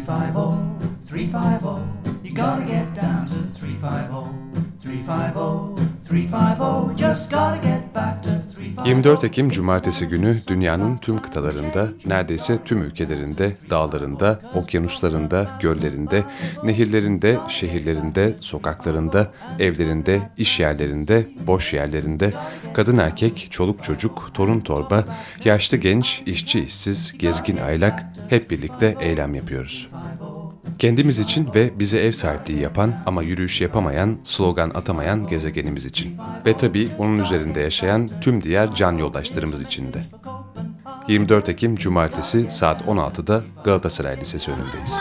350, 350. You gotta get down to 350, 350, 350. Just gotta get back to 350. 24 Ekim Cumartesi günü dünyanın tüm kıtalarında, neredeyse tüm ülkelerinde, dağlarında, okyanuslarında, göllerinde, nehirlerinde, şehirlerinde, sokaklarında, evlerinde, iş yerlerinde, boş yerlerinde, kadın erkek, çoluk çocuk, torun torba, yaşlı genç, işçi işsiz, gezgin aylak hep birlikte eylem yapıyoruz. Kendimiz için ve bize ev sahipliği yapan ama yürüyüş yapamayan, slogan atamayan gezegenimiz için. Ve tabii onun üzerinde yaşayan tüm diğer can yoldaşlarımız için de. 24 Ekim Cumartesi saat 16'da Galatasaray Lisesi önündeyiz.